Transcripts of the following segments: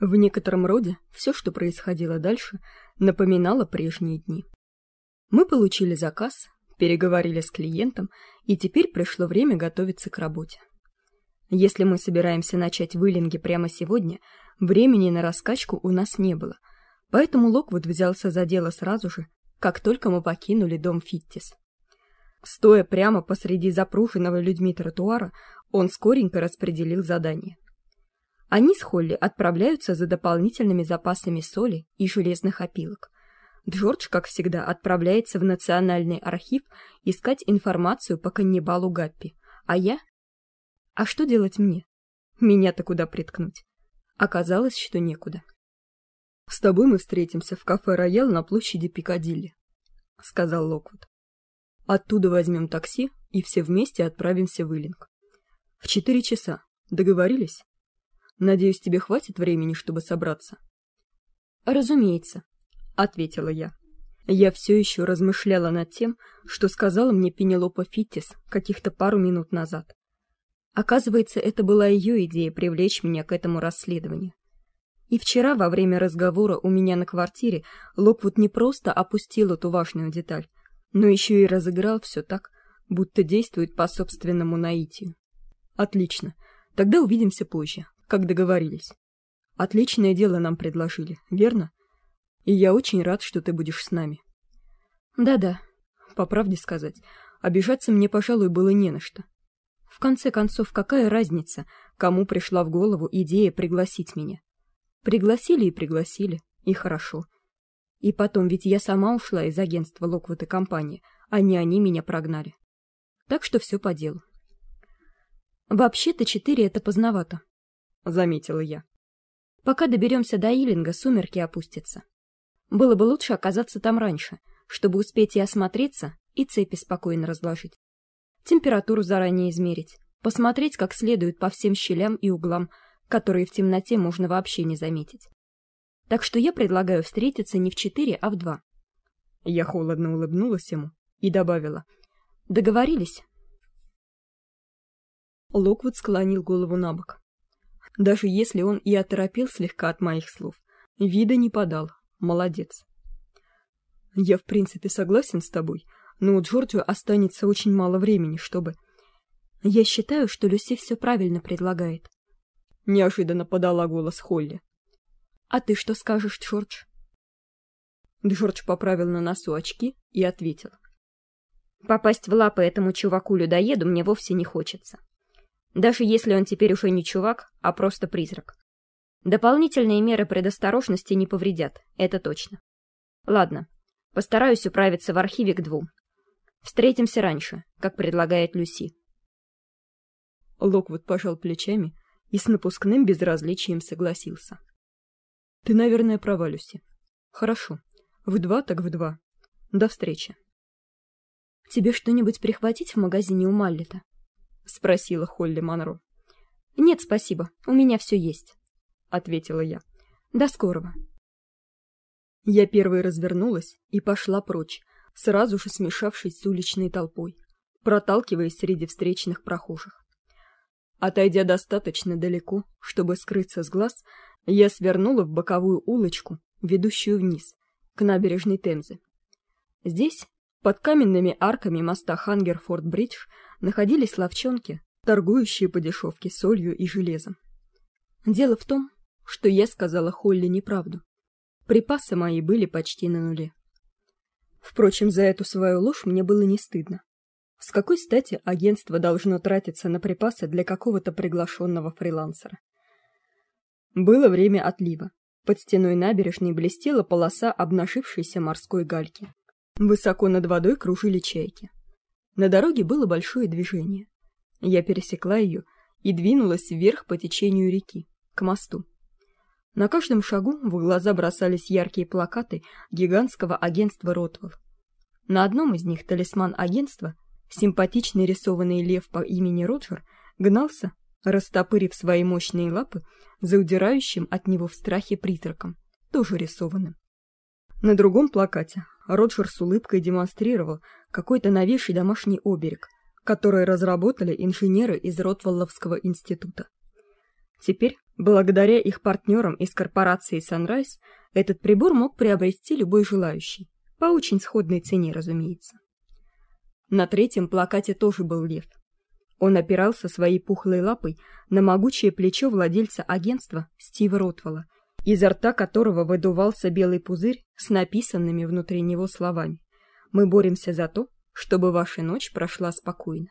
В некотором роде все, что происходило дальше, напоминало прежние дни. Мы получили заказ, переговорили с клиентом, и теперь пришло время готовиться к работе. Если мы собираемся начать вылинги прямо сегодня, времени на раскачку у нас не было, поэтому Локвуд взялся за дело сразу же, как только мы покинули дом Фиттис. Стоя прямо посреди запруженного людьми тротуара, он скоренько распределил задание. Они с Холли отправляются за дополнительными запасами соли и железных опилок. Джордж, как всегда, отправляется в Национальный архив искать информацию по каннибалу Гаппи, а я... А что делать мне? Меня-то куда приткнуть? Оказалось, что некуда. «С тобой мы встретимся в кафе «Роял» на площади Пикадилли», — сказал Локвуд. «Оттуда возьмем такси и все вместе отправимся в Иллинг. В четыре часа. Договорились?» Надеюсь, тебе хватит времени, чтобы собраться. Разумеется, ответила я. Я все еще размышляла над тем, что сказала мне Пенелопа Фиттис каких-то пару минут назад. Оказывается, это была ее идея привлечь меня к этому расследованию. И вчера во время разговора у меня на квартире Локвуд не просто опустил эту важную деталь, но еще и разыграл все так, будто действует по собственному наитию. Отлично. Тогда увидимся позже, как договорились. Отличное дело нам предложили, верно? И я очень рад, что ты будешь с нами. Да-да, по правде сказать, обижаться мне, пожалуй, было не на что. В конце концов, какая разница, кому пришла в голову идея пригласить меня? Пригласили и пригласили, и хорошо. И потом, ведь я сама ушла из агентства Локвуд и компании, а не они меня прогнали. Так что все по делу. Вообще-то четыре — это поздновато, — заметила я. «Пока доберемся до Илинга, сумерки опустятся. Было бы лучше оказаться там раньше, чтобы успеть и осмотреться, и цепи спокойно разложить. Температуру заранее измерить, посмотреть как следует по всем щелям и углам, которые в темноте можно вообще не заметить. Так что я предлагаю встретиться не в четыре, а в два». Я холодно улыбнулась ему и добавила. «Договорились?» Локвуд склонил голову на бок даже если он и оторопел слегка от моих слов. Вида не подал. Молодец. Я, в принципе, согласен с тобой, но у Джорджио останется очень мало времени, чтобы... Я считаю, что Люси все правильно предлагает. Неожиданно подала голос Холли. А ты что скажешь, Джордж? Джордж поправил на носу очки и ответил. Попасть в лапы этому чуваку-людоеду мне вовсе не хочется даже если он теперь уже не чувак, а просто призрак. Дополнительные меры предосторожности не повредят, это точно. Ладно, постараюсь управиться в архиве к двум. Встретимся раньше, как предлагает Люси. Локвуд пожал плечами и с напускным безразличием согласился. Ты, наверное, права, Люси. Хорошо. В два так в два. До встречи. Тебе что-нибудь прихватить в магазине у Маллета? Спросила Холли Монро. Нет, спасибо. У меня все есть, ответила я. До скорого. Я первой развернулась и пошла прочь, сразу же смешавшись с уличной толпой, проталкиваясь среди встречных прохожих. Отойдя достаточно далеко, чтобы скрыться с глаз, я свернула в боковую улочку, ведущую вниз, к набережной Темзы. Здесь, под каменными арками моста Хангерфорд-Бридж, находились ловчонки, торгующие по дешевке солью и железом. Дело в том, что я сказала Холли неправду. Припасы мои были почти на нуле. Впрочем, за эту свою ложь мне было не стыдно. С какой стати агентство должно тратиться на припасы для какого-то приглашенного фрилансера? Было время отлива. Под стеной набережной блестела полоса обнажившейся морской гальки. Высоко над водой кружили чайки. На дороге было большое движение. Я пересекла ее и двинулась вверх по течению реки, к мосту. На каждом шагу в глаза бросались яркие плакаты гигантского агентства Ротвелл. На одном из них талисман агентства, симпатичный рисованный лев по имени Роджер, гнался, растопырив свои мощные лапы, за удирающим от него в страхе призраком, тоже рисованным. На другом плакате Роджер с улыбкой демонстрировал какой-то новейший домашний оберег, который разработали инженеры из Ротвелловского института. Теперь, Благодаря их партнерам из корпорации Sunrise этот прибор мог приобрести любой желающий, по очень сходной цене, разумеется. На третьем плакате тоже был лев. Он опирался своей пухлой лапой на могучее плечо владельца агентства Стива Ротвелла, изо рта которого выдувался белый пузырь с написанными внутри него словами: "Мы боремся за то, чтобы ваша ночь прошла спокойно".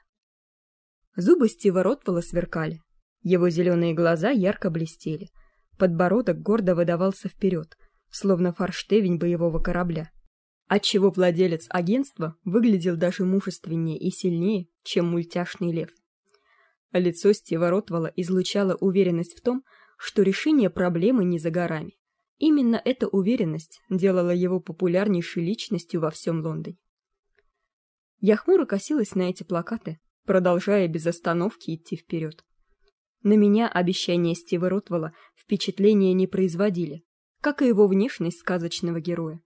Зубы Стива сверкали, его зеленые глаза ярко блестели, подбородок гордо выдавался вперед, словно форштевень боевого корабля, отчего владелец агентства выглядел даже мужественнее и сильнее, чем мультяшный лев. Лицо Стива излучало уверенность в том, что решение проблемы не за горами. Именно эта уверенность делала его популярнейшей личностью во всем Лондоне. Я хмуро косилась на эти плакаты, продолжая без остановки идти вперед. На меня обещания Стива Ротвелла впечатления не производили, как и его внешность сказочного героя.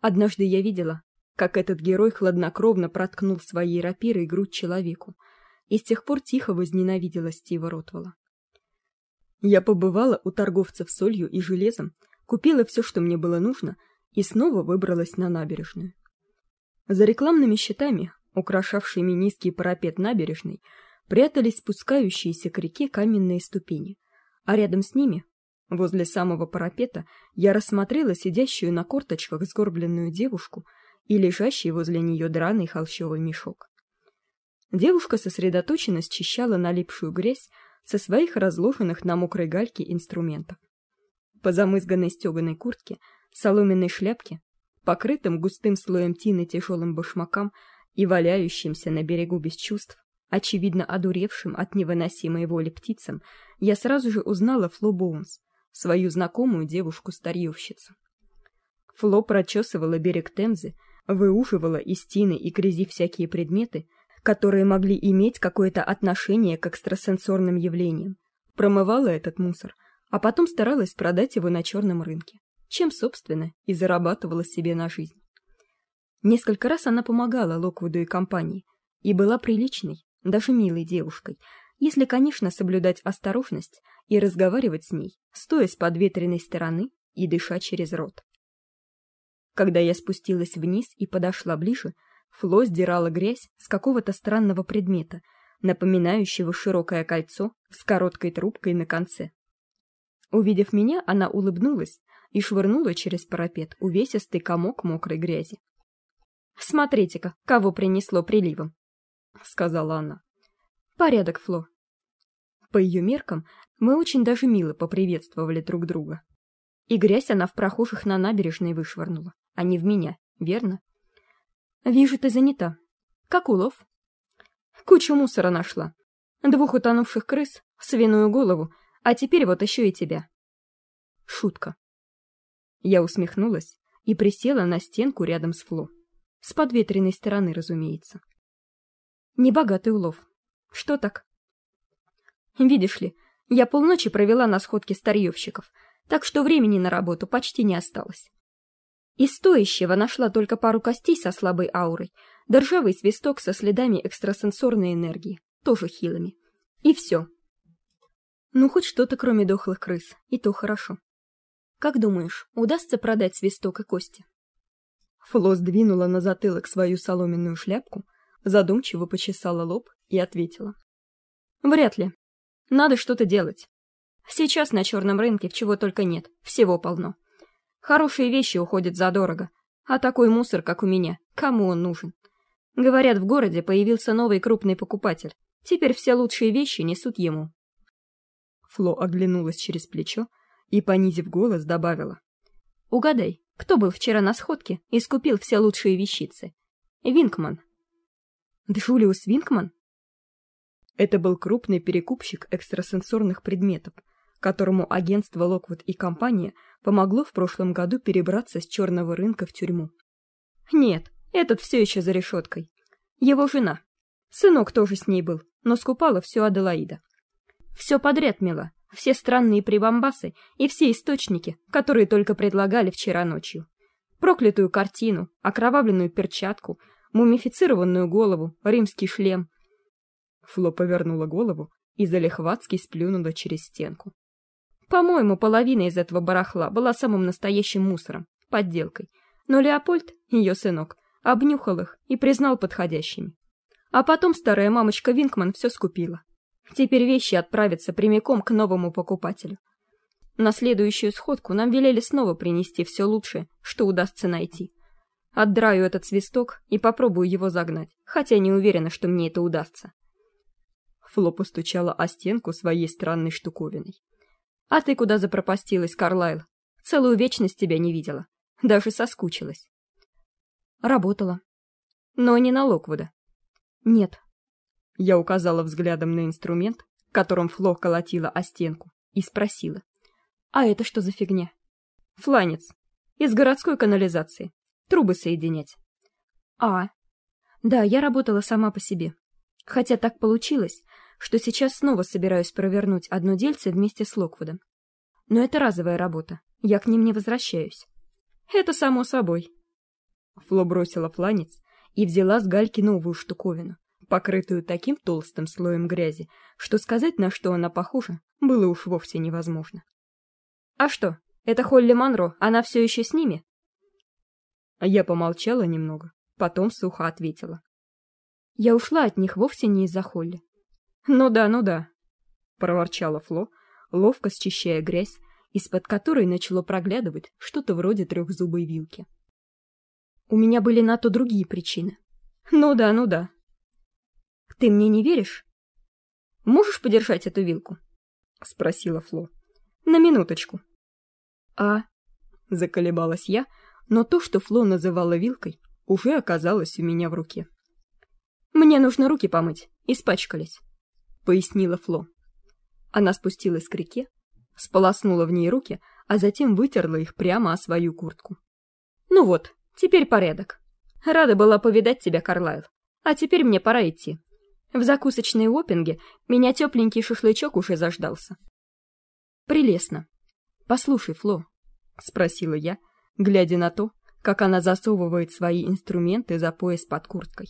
Однажды я видела, как этот герой хладнокровно проткнул своей рапирой грудь человеку, и с тех пор тихо возненавидела Стива Ротвелла. Я побывала у торговцев солью и железом, купила все, что мне было нужно, и снова выбралась на набережную. За рекламными щитами, украшавшими низкий парапет набережной, прятались спускающиеся к реке каменные ступени, а рядом с ними, возле самого парапета, я рассмотрела сидящую на корточках сгорбленную девушку и лежащий возле нее драный холщовый мешок. Девушка сосредоточенно счищала налипшую грязь со своих разложенных на мокрой гальке инструментов. По замызганной стеганой куртке, соломенной шляпке, покрытым густым слоем тины тяжелым башмакам и валяющимся на берегу без чувств, очевидно одуревшим от невыносимой воли птицам, я сразу же узнала Фло Боунс, свою знакомую девушку-старьевщицу. Фло прочесывала берег Темзы, выуживала из тины и грязи всякие предметы, которые могли иметь какое-то отношение к экстрасенсорным явлениям, промывала этот мусор, а потом старалась продать его на черном рынке, чем, собственно, и зарабатывала себе на жизнь. Несколько раз она помогала Локвуду и компании и была приличной, даже милой девушкой, если, конечно, соблюдать осторожность и разговаривать с ней, стоя с подветренной стороны и дыша через рот. Когда я спустилась вниз и подошла ближе, Фло сдирала грязь с какого-то странного предмета, напоминающего широкое кольцо с короткой трубкой на конце. Увидев меня, она улыбнулась и швырнула через парапет увесистый комок мокрой грязи. Смотрите-ка, кого принесло приливом сказала она. Порядок, Фло. По ее меркам мы очень даже мило поприветствовали друг друга. И грязь она в прохожих на набережной вышвырнула, а не в меня, верно? Вижу, ты занята. Как улов? Кучу мусора нашла. Двух утонувших крыс, свиную голову, а теперь вот еще и тебя. Шутка. Я усмехнулась и присела на стенку рядом с Фло. С подветренной стороны, разумеется. Небогатый улов. Что так? Видишь ли, я полночи провела на сходке старьевщиков, так что времени на работу почти не осталось. Из стоящего нашла только пару костей со слабой аурой, да ржавый свисток со следами экстрасенсорной энергии, тоже хилыми. И все. Ну, хоть что-то, кроме дохлых крыс, и то хорошо. Как думаешь, удастся продать свисток и кости? Фло сдвинула на затылок свою соломенную шляпку, задумчиво почесала лоб и ответила. Вряд ли. Надо что-то делать. Сейчас на черном рынке чего только нет, всего полно. Хорошие вещи уходят задорого, а такой мусор, как у меня, кому он нужен? Говорят, в городе появился новый крупный покупатель. Теперь все лучшие вещи несут ему. Фло оглянулась через плечо и, понизив голос, добавила. «Угадай, кто был вчера на сходке и скупил все лучшие вещицы? Винкман, Джулиус Винкман? Это был крупный перекупщик экстрасенсорных предметов, которому агентство Локвуд и компания помогло в прошлом году перебраться с черного рынка в тюрьму. Нет, этот все еще за решеткой. Его жена. Сынок тоже с ней был, но скупала все Аделаида. Все подряд мила, все странные прибамбасы и все источники, которые только предлагали вчера ночью. Проклятую картину, окровавленную перчатку, мумифицированную голову, римский шлем. Фло повернула голову и залихватски сплюнула через стенку. По-моему, половина из этого барахла была самым настоящим мусором, подделкой. Но Леопольд, ее сынок, обнюхал их и признал подходящими. А потом старая мамочка Винкман все скупила. Теперь вещи отправятся прямиком к новому покупателю. На следующую сходку нам велели снова принести все лучшее, что удастся найти. Отдраю этот свисток и попробую его загнать, хотя не уверена, что мне это удастся. Фло постучала о стенку своей странной штуковиной. «А ты куда запропастилась, Карлайл? Целую вечность тебя не видела. Даже соскучилась». «Работала». «Но не на Локвуда». «Нет». Я указала взглядом на инструмент, которым Фло колотила о стенку, и спросила. «А это что за фигня?» «Фланец. Из городской канализации. Трубы соединять». «А, да, я работала сама по себе. Хотя так получилось, что сейчас снова собираюсь провернуть одно дельце вместе с Локвудом. Но это разовая работа, я к ним не возвращаюсь. Это само собой. Фло бросила фланец и взяла с гальки новую штуковину, покрытую таким толстым слоем грязи, что сказать, на что она похожа, было уж вовсе невозможно. «А что, это Холли Манро, она все еще с ними?» Я помолчала немного, потом сухо ответила. «Я ушла от них вовсе не из-за Холли. «Ну да, ну да», — проворчала Фло, ловко счищая грязь, из-под которой начало проглядывать что-то вроде трехзубой вилки. «У меня были на то другие причины». «Ну да, ну да». «Ты мне не веришь?» «Можешь подержать эту вилку?» — спросила Фло. «На минуточку». «А?» — заколебалась я, но то, что Фло называла вилкой, уже оказалось у меня в руке. «Мне нужно руки помыть, испачкались». — пояснила Фло. Она спустилась к реке, сполоснула в ней руки, а затем вытерла их прямо о свою куртку. «Ну вот, теперь порядок. Рада была повидать тебя, Карлайл. А теперь мне пора идти. В закусочной Уоппинге меня тепленький шашлычок уже заждался». «Прелестно. Послушай, Фло», — спросила я, глядя на то, как она засовывает свои инструменты за пояс под курткой.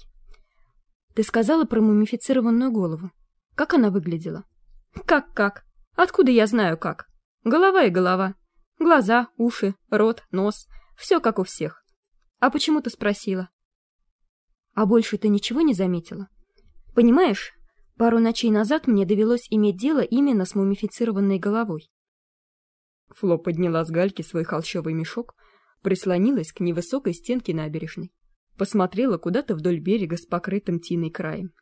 «Ты сказала про мумифицированную голову. Как она выглядела? Как-как? Откуда я знаю как? Голова и голова. Глаза, уши, рот, нос. Все как у всех. А почему ты спросила? А больше ты ничего не заметила? Понимаешь, пару ночей назад мне довелось иметь дело именно с мумифицированной головой. Фло подняла с гальки свой холщовый мешок, прислонилась к невысокой стенке набережной, посмотрела куда-то вдоль берега с покрытым тиной краем.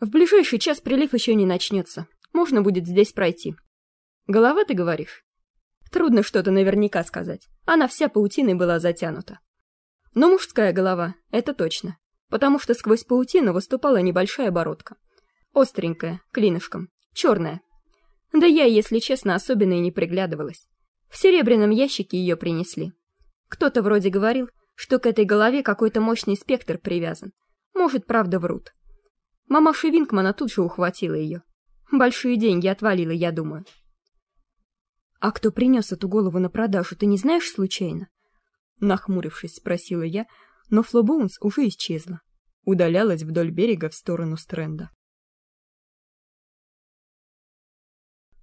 В ближайший час прилив еще не начнется. Можно будет здесь пройти. Голова, ты говоришь? Трудно что-то наверняка сказать. Она вся паутиной была затянута. Но мужская голова, это точно. Потому что сквозь паутину выступала небольшая бородка. Остренькая, клинышком, черная. Да я, если честно, особенно и не приглядывалась. В серебряном ящике ее принесли. Кто-то вроде говорил, что к этой голове какой-то мощный спектр привязан. Может, правда, врут. Мамаша Винкмана тут же ухватила ее. Большие деньги отвалила, я думаю. «А кто принес эту голову на продажу, ты не знаешь случайно?» Нахмурившись, спросила я, но Флобоунс уже исчезла. Удалялась вдоль берега в сторону Стрэнда.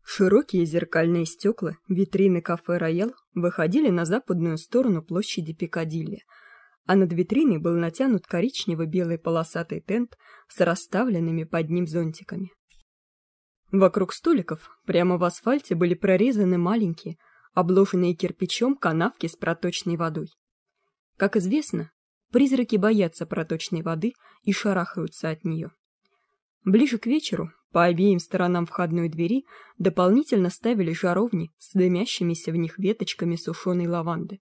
Широкие зеркальные стекла витрины кафе «Роял» выходили на западную сторону площади Пикадилли — а над витриной был натянут коричнево-белый полосатый тент с расставленными под ним зонтиками. Вокруг столиков прямо в асфальте были прорезаны маленькие, обложенные кирпичом канавки с проточной водой. Как известно, призраки боятся проточной воды и шарахаются от нее. Ближе к вечеру по обеим сторонам входной двери дополнительно ставили жаровни с дымящимися в них веточками сушеной лаванды.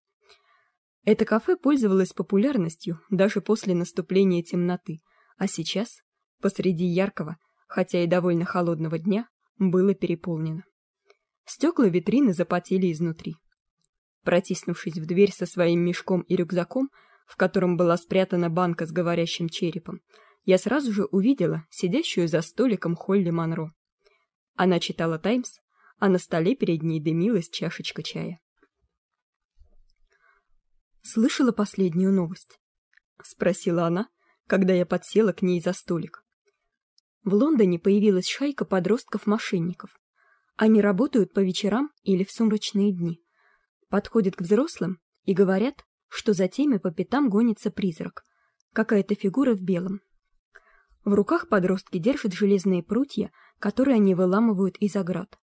Это кафе пользовалось популярностью даже после наступления темноты, а сейчас, посреди яркого, хотя и довольно холодного дня, было переполнено. Стекла витрины запотели изнутри. Протиснувшись в дверь со своим мешком и рюкзаком, в котором была спрятана банка с говорящим черепом, я сразу же увидела сидящую за столиком Холли Монро. Она читала «Таймс», а на столе перед ней дымилась чашечка чая. Слышала последнюю новость? Спросила она, когда я подсела к ней за столик. В Лондоне появилась шайка подростков-мошенников. Они работают по вечерам или в сумрачные дни. Подходят к взрослым и говорят, что за теми по пятам гонится призрак, какая-то фигура в белом. В руках подростки держат железные прутья, которые они выламывают из оград.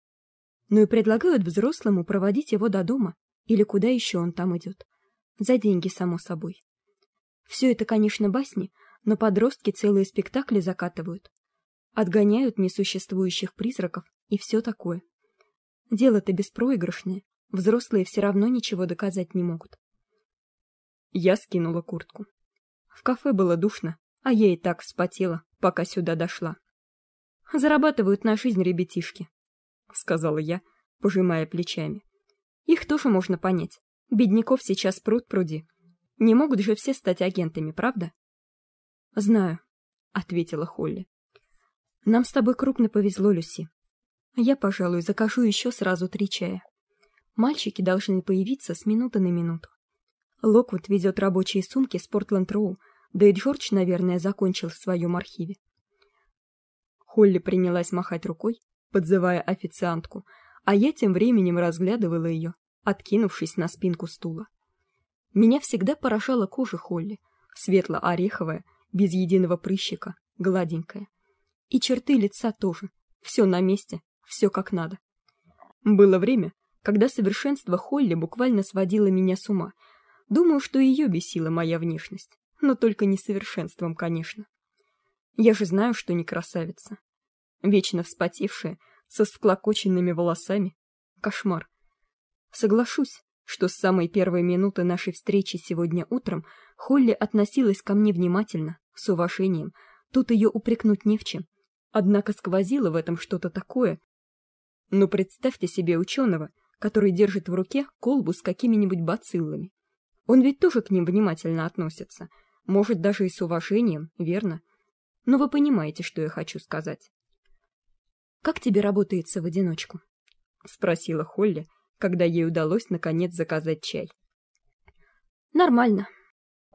Ну и предлагают взрослому проводить его до дома или куда еще он там идет. За деньги, само собой. Все это, конечно, басни, но подростки целые спектакли закатывают. Отгоняют несуществующих призраков и все такое. Дело-то беспроигрышное, взрослые все равно ничего доказать не могут. Я скинула куртку. В кафе было душно, а я и так вспотела, пока сюда дошла. Зарабатывают на жизнь ребятишки, сказала я, пожимая плечами. Их тоже можно понять. Бедняков сейчас пруд пруди. Не могут же все стать агентами, правда? Знаю, ответила Холли. Нам с тобой крупно повезло, Люси. Я, пожалуй, закажу еще сразу три чая. Мальчики должны появиться с минуты на минуту. Локвуд везет рабочие сумки с Портленд-Роу, да и Джордж, наверное, закончил в своем архиве. Холли принялась махать рукой, подзывая официантку, а я тем временем разглядывала ее, откинувшись на спинку стула. Меня всегда поражала кожа Холли, светло-ореховая, без единого прыщика, гладенькая. И черты лица тоже, все на месте, все как надо. Было время, когда совершенство Холли буквально сводило меня с ума. Думаю, что ее бесила моя внешность, но только не совершенством, конечно. Я же знаю, что не красавица. Вечно вспотевшая, со всклокоченными волосами. Кошмар. Соглашусь, что с самой первой минуты нашей встречи сегодня утром Холли относилась ко мне внимательно, с уважением. Тут ее упрекнуть не в чем. Однако сквозило в этом что-то такое. Но представьте себе ученого, который держит в руке колбу с какими-нибудь бациллами. Он ведь тоже к ним внимательно относится, может даже и с уважением, верно? Но вы понимаете, что я хочу сказать. Как тебе работается в одиночку? спросила Холли, когда ей удалось наконец заказать чай. Нормально,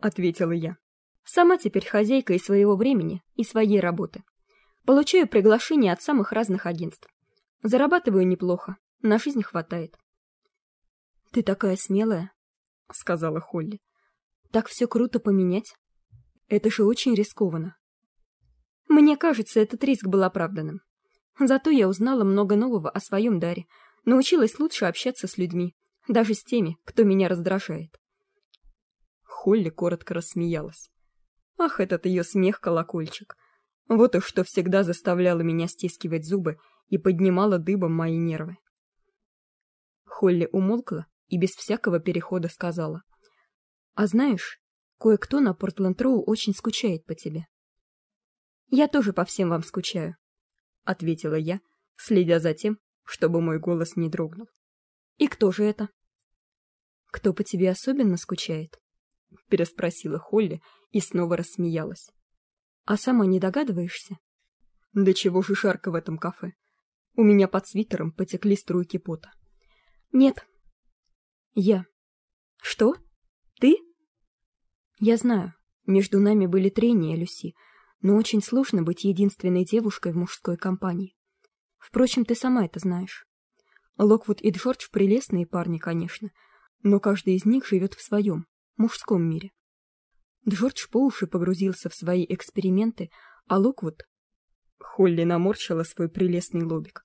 ответила я. Сама теперь хозяйка и своего времени, и своей работы. Получаю приглашения от самых разных агентств. Зарабатываю неплохо, на жизнь хватает. Ты такая смелая, сказала Холли. Так все круто поменять. Это же очень рискованно. Мне кажется, этот риск был оправданным. Зато я узнала много нового о своем даре, научилась лучше общаться с людьми, даже с теми, кто меня раздражает. Холли коротко рассмеялась. Ах, этот ее смех-колокольчик. Вот уж что всегда заставляло меня стискивать зубы и поднимало дыбом мои нервы. Холли умолкла и без всякого перехода сказала: "А знаешь, кое-кто на Портленд-Роу очень скучает по тебе". "Я тоже по всем вам скучаю", ответила я, следя за тем, чтобы мой голос не дрогнул. "И кто же это?" "Кто по тебе особенно скучает?" переспросила Холли и снова рассмеялась. А сама не догадываешься? Да чего же жарко в этом кафе? У меня под свитером потекли струйки пота. Нет. Я. Что? Ты? Я знаю, между нами были трения, Люси, но очень сложно быть единственной девушкой в мужской компании. Впрочем, ты сама это знаешь. Локвуд и Джордж прелестные парни, конечно, но каждый из них живет в своем, мужском мире. Джордж по уши погрузился в свои эксперименты, а Локвуд... Холли наморщила свой прелестный лобик.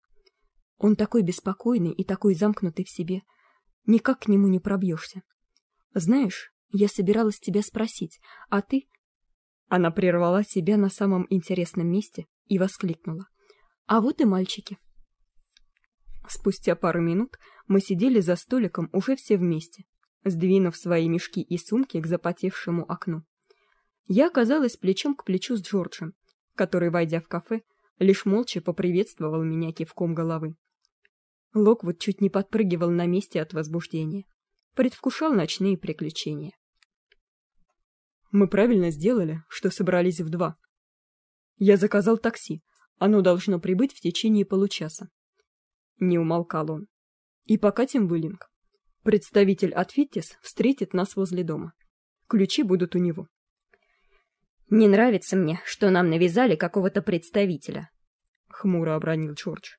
Он такой беспокойный и такой замкнутый в себе. Никак к нему не пробьешься. Знаешь, я собиралась тебя спросить, а ты... Она прервала себя на самом интересном месте и воскликнула. А вот и мальчики. Спустя пару минут мы сидели за столиком уже все вместе, сдвинув свои мешки и сумки к запотевшему окну. Я оказалась плечом к плечу с Джорджем, который, войдя в кафе, лишь молча поприветствовал меня кивком головы. Локвуд чуть не подпрыгивал на месте от возбуждения, предвкушал ночные приключения. Мы правильно сделали, что собрались в два. Я заказал такси. Оно должно прибыть в течение получаса. Не умолкал он. И покатим в Иллинг. Представитель от Фиттис встретит нас возле дома. Ключи будут у него. Не нравится мне, что нам навязали какого-то представителя, хмуро обронил Джордж.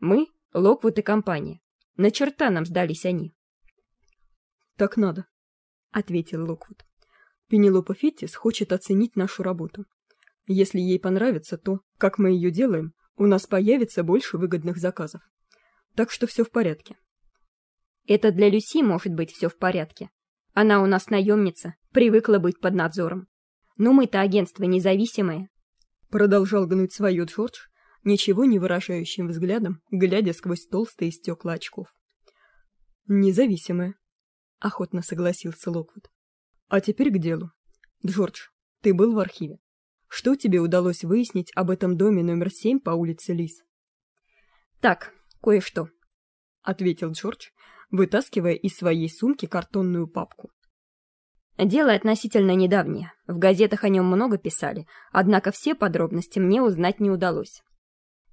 Мы Локвуд и компания. На черта нам сдались они. «Так надо», — ответил Локвуд. «Пенелопа Фиттис хочет оценить нашу работу. Если ей понравится то, как мы ее делаем, у нас появится больше выгодных заказов. Так что все в порядке». «Это для Люси может быть все в порядке. Она у нас наемница, привыкла быть под надзором. Но мы-то агентство независимое». Продолжал гнуть свое Джордж, ничего не выражающим взглядом, глядя сквозь толстые стекла очков. «Независимое», — охотно согласился Локвуд. «А теперь к делу. Джордж, ты был в архиве. Что тебе удалось выяснить об этом доме номер семь по улице Лис?» «Так, кое-что», — ответил Джордж, вытаскивая из своей сумки картонную папку. Дело относительно недавнее. В газетах о нем много писали, однако все подробности мне узнать не удалось.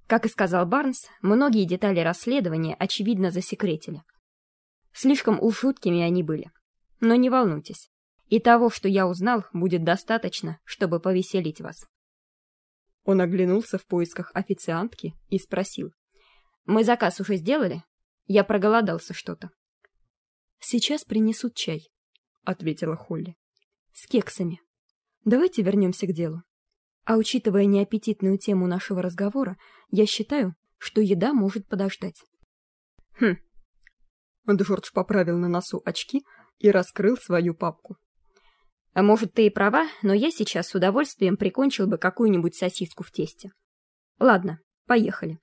Как и сказал Барнс, многие детали расследования очевидно засекретили. Слишком уж шуткими они были. Но не волнуйтесь. И того, что я узнал, будет достаточно, чтобы повеселить вас. Он оглянулся в поисках официантки и спросил. «Мы заказ уже сделали? Я проголодался что-то». «Сейчас принесут чай», — ответила Холли. «С кексами. Давайте вернемся к делу. А учитывая неаппетитную тему нашего разговора, я считаю, что еда может подождать». «Хм, Джордж поправил на носу очки и раскрыл свою папку. А может, ты и права, но я сейчас с удовольствием прикончил бы какую-нибудь сосиску в тесте. Ладно, поехали.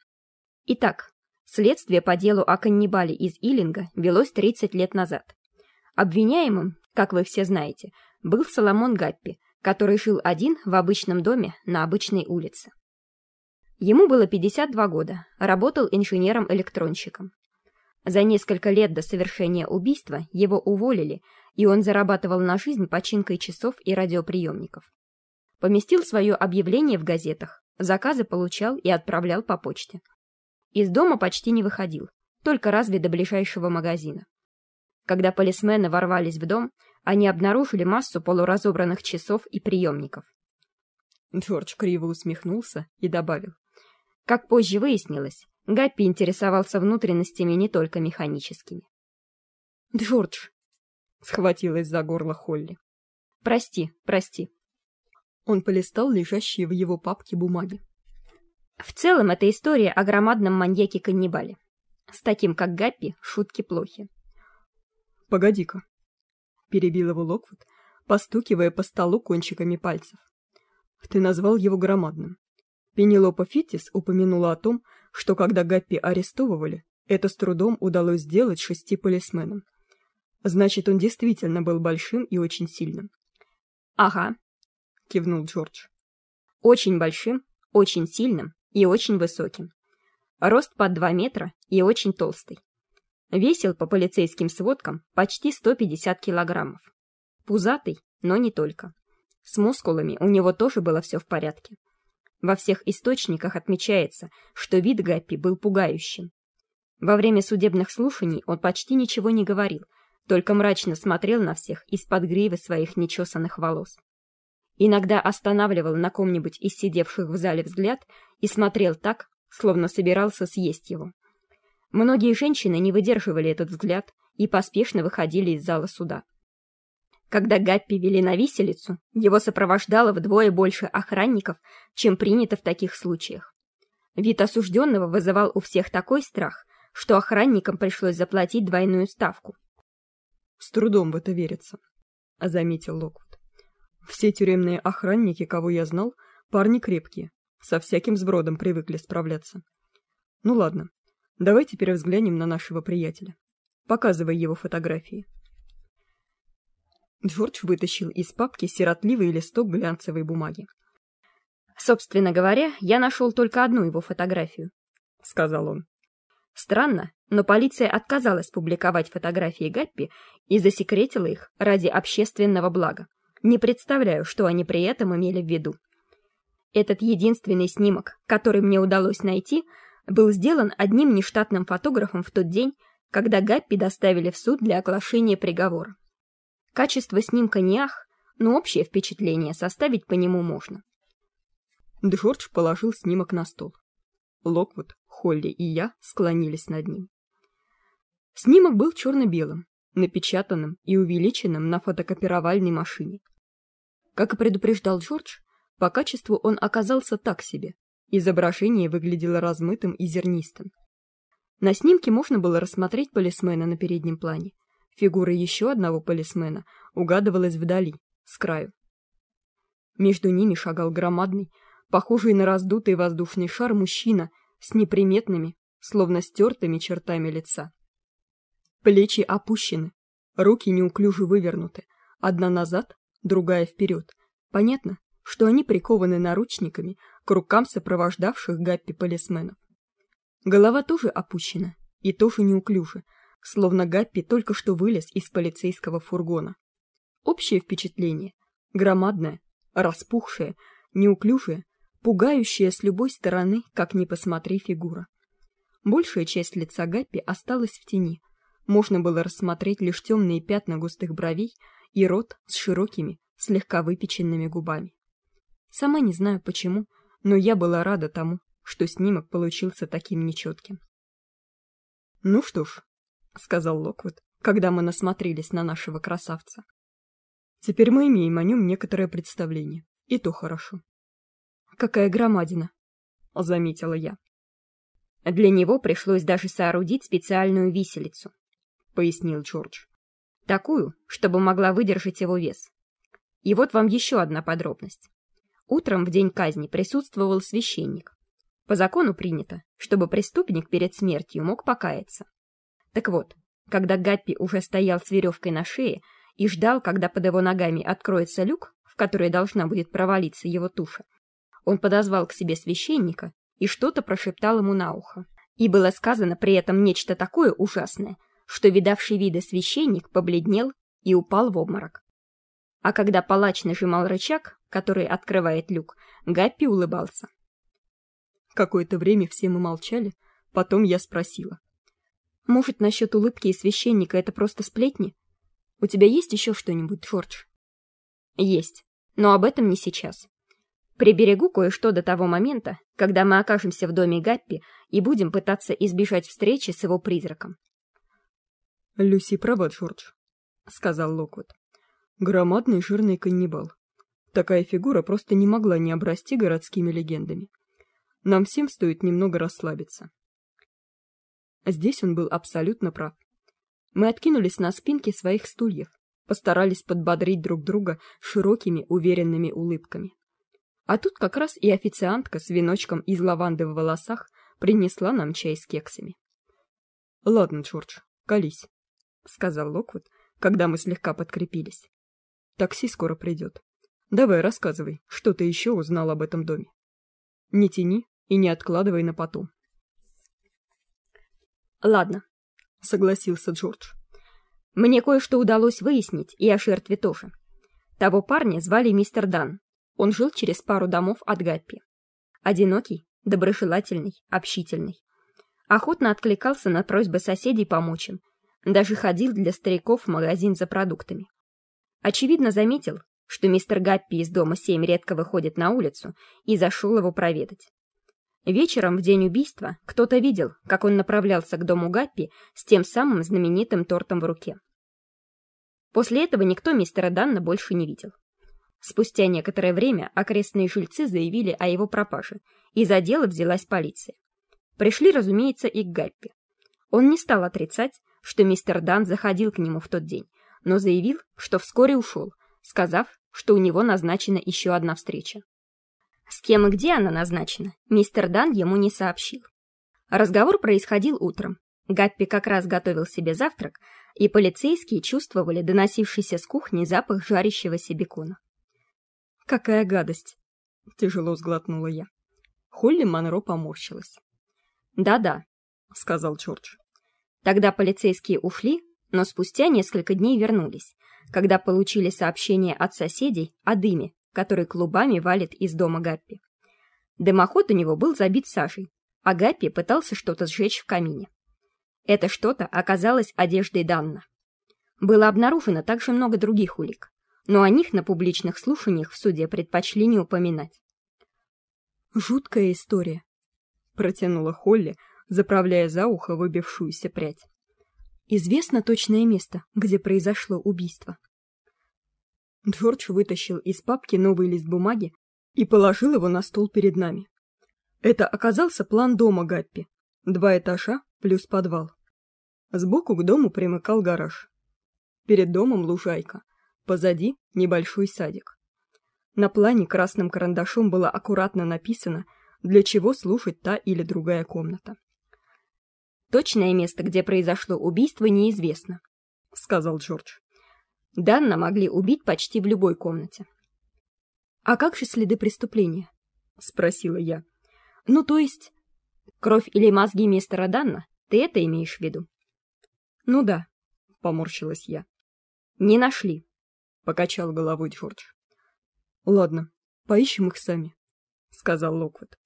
Итак, следствие по делу о каннибале из Иллинга велось 30 лет назад. Обвиняемым, как вы все знаете, был Соломон Гаппи, который жил один в обычном доме на обычной улице. Ему было 52 года, работал инженером-электронщиком. За несколько лет до совершения убийства его уволили, и он зарабатывал на жизнь починкой часов и радиоприемников. Поместил свое объявление в газетах, заказы получал и отправлял по почте. Из дома почти не выходил, только разве до ближайшего магазина. Когда полисмены ворвались в дом, они обнаружили массу полуразобранных часов и приемников. Джордж криво усмехнулся и добавил. Как позже выяснилось, Гаппи интересовался внутренностями не только механическими. «Джордж!» — схватилась за горло Холли. «Прости, прости». Он полистал лежащие в его папке бумаги. В целом, это история о громадном маньяке-каннибале. С таким, как Гаппи, шутки плохи. «Погоди-ка», — перебил его Локвуд, постукивая по столу кончиками пальцев. «Ты назвал его громадным. Пенелопа Фиттис упомянула о том, что когда Гаппи арестовывали, это с трудом удалось сделать шести полисменам. Значит, он действительно был большим и очень сильным. «Ага», — кивнул Джордж. «Очень большим, очень сильным и очень высоким. Рост под два метра и очень толстый. Весил по полицейским сводкам почти 150 килограммов. Пузатый, но не только. С мускулами у него тоже было все в порядке. Во всех источниках отмечается, что вид Гаппи был пугающим. Во время судебных слушаний он почти ничего не говорил, только мрачно смотрел на всех из-под гривы своих нечесанных волос. Иногда останавливал на ком-нибудь из сидевших в зале взгляд и смотрел так, словно собирался съесть его. Многие женщины не выдерживали этот взгляд и поспешно выходили из зала суда. Когда Гаппи вели на виселицу, его сопровождало вдвое больше охранников, чем принято в таких случаях. Вид осужденного вызывал у всех такой страх, что охранникам пришлось заплатить двойную ставку. «С трудом в это верится», — заметил Локвуд. «Все тюремные охранники, кого я знал, парни крепкие, со всяким сбродом привыкли справляться. Ну ладно, давай теперь взглянем на нашего приятеля. Показывай его фотографии». Джордж вытащил из папки сиротливый листок глянцевой бумаги. «Собственно говоря, я нашел только одну его фотографию», — сказал он. Странно, но полиция отказалась публиковать фотографии Гаппи и засекретила их ради общественного блага. Не представляю, что они при этом имели в виду. Этот единственный снимок, который мне удалось найти, был сделан одним нештатным фотографом в тот день, когда Гаппи доставили в суд для оглашения приговора. Качество снимка не ах, но общее впечатление составить по нему можно. Джордж положил снимок на стол. Локвуд, Холли и я склонились над ним. Снимок был черно-белым, напечатанным и увеличенным на фотокопировальной машине. Как и предупреждал Джордж, по качеству он оказался так себе. Изображение выглядело размытым и зернистым. На снимке можно было рассмотреть полисмена на переднем плане. Фигура еще одного полисмена угадывалась вдали, с краю. Между ними шагал громадный, похожий на раздутый воздушный шар мужчина с неприметными, словно стертыми чертами лица. Плечи опущены, руки неуклюже вывернуты, одна назад, другая вперед. Понятно, что они прикованы наручниками к рукам сопровождавших Гаппи полисменов. Голова тоже опущена и тоже неуклюже, словно Гаппи только что вылез из полицейского фургона. Общее впечатление громадное, распухшее, неуклюжее, пугающее с любой стороны, как ни посмотри фигура. Большая часть лица Гаппи осталась в тени. Можно было рассмотреть лишь темные пятна густых бровей и рот с широкими, слегка выпеченными губами. Сама не знаю почему, но я была рада тому, что снимок получился таким нечетким. Ну что ж, сказал Локвуд, когда мы насмотрелись на нашего красавца. Теперь мы имеем о нем некоторое представление, и то хорошо. Какая громадина, заметила я. Для него пришлось даже соорудить специальную виселицу, пояснил Джордж. Такую, чтобы могла выдержать его вес. И вот вам еще одна подробность. Утром в день казни присутствовал священник. По закону принято, чтобы преступник перед смертью мог покаяться. Так вот, когда Гаппи уже стоял с веревкой на шее и ждал, когда под его ногами откроется люк, в который должна будет провалиться его туша, он подозвал к себе священника и что-то прошептал ему на ухо. И было сказано при этом нечто такое ужасное, что видавший виды священник побледнел и упал в обморок. А когда палач нажимал рычаг, который открывает люк, Гаппи улыбался. Какое-то время все мы молчали, потом я спросила. «Может, насчет улыбки и священника это просто сплетни? У тебя есть еще что-нибудь, Джордж?» «Есть, но об этом не сейчас. Приберегу кое-что до того момента, когда мы окажемся в доме Гаппи и будем пытаться избежать встречи с его призраком. «Люси права, Джордж», — сказал Локвуд. «Громадный жирный каннибал. Такая фигура просто не могла не обрасти городскими легендами. Нам всем стоит немного расслабиться». Здесь он был абсолютно прав. Мы откинулись на спинки своих стульев, постарались подбодрить друг друга широкими уверенными улыбками. А тут как раз и официантка с веночком из лаванды в волосах принесла нам чай с кексами. Ладно, Джордж, колись, сказал Локвуд, когда мы слегка подкрепились. Такси скоро придет. Давай рассказывай, что ты еще узнал об этом доме. Не тяни и не откладывай на потом. Ладно, согласился Джордж. Мне кое-что удалось выяснить, и о жертве тоже. Того парня звали мистер Дан, он жил через пару домов от Гаппи. Одинокий, доброжелательный, общительный. Охотно откликался на просьбы соседей помочь им. Даже ходил для стариков в магазин за продуктами. Очевидно заметил, что мистер Гаппи из дома 7 редко выходит на улицу, и зашел его проведать. Вечером в день убийства кто-то видел, как он направлялся к дому Гаппи с тем самым знаменитым тортом в руке. После этого никто мистера Данна больше не видел. Спустя некоторое время окрестные жильцы заявили о его пропаже, и за дело взялась полиция. Пришли, разумеется, и к Гаппи. Он не стал отрицать, что мистер Дан заходил к нему в тот день, но заявил, что вскоре ушел, сказав, что у него назначена еще одна встреча. С кем и где она назначена, мистер Дан ему не сообщил. Разговор происходил утром. Гаппи как раз готовил себе завтрак, и полицейские чувствовали доносившийся с кухни запах жарящегося бекона. Какая гадость, тяжело сглотнула я. Холли Монро поморщилась. Да-да, сказал Джордж. Тогда полицейские ушли, но спустя несколько дней вернулись, когда получили сообщение от соседей о дыме, который клубами валит из дома Гаппи. Дымоход у него был забит сажей, а Гаппи пытался что-то сжечь в камине. Это что-то оказалось одеждой Данна. Было обнаружено также много других улик но о них на публичных слушаниях в суде предпочли не упоминать. Жуткая история, протянула Холли, заправляя за ухо выбившуюся прядь. Известно точное место, где произошло убийство. Джордж вытащил из папки новый лист бумаги и положил его на стол перед нами. Это оказался план дома Гаппи. Два этажа плюс подвал. Сбоку к дому примыкал гараж. Перед домом лужайка, позади небольшой садик. На плане красным карандашом было аккуратно написано, для чего служит та или другая комната. Точное место, где произошло убийство, неизвестно, сказал Джордж. Данна могли убить почти в любой комнате. А как же следы преступления? спросила я. Ну, то есть кровь или мозги мистера Данна? Ты это имеешь в виду? Ну да, поморщилась я. Не нашли, покачал головой Джордж. Ладно, поищем их сами, сказал Локвуд.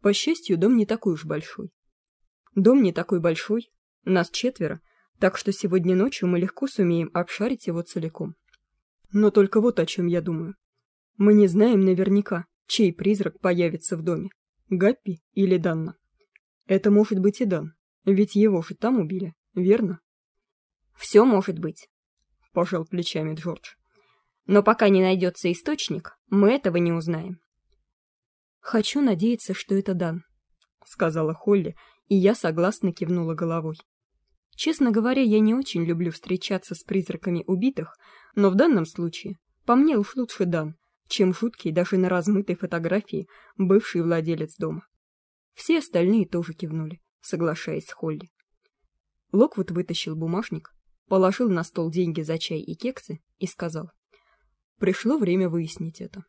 По счастью, дом не такой уж большой. Дом не такой большой, нас четверо, так что сегодня ночью мы легко сумеем обшарить его целиком. Но только вот о чем я думаю. Мы не знаем наверняка, чей призрак появится в доме, Гаппи или Данна. Это может быть и Дан, ведь его же там убили, верно? Все может быть, пожал плечами Джордж. Но пока не найдется источник, мы этого не узнаем. Хочу надеяться, что это Дан, сказала Холли, и я согласно кивнула головой. Честно говоря, я не очень люблю встречаться с призраками убитых, но в данном случае по мне уж лучше Дан, чем жуткий даже на размытой фотографии бывший владелец дома. Все остальные тоже кивнули, соглашаясь с Холли. Локвуд вытащил бумажник, положил на стол деньги за чай и кексы и сказал: "Пришло время выяснить это".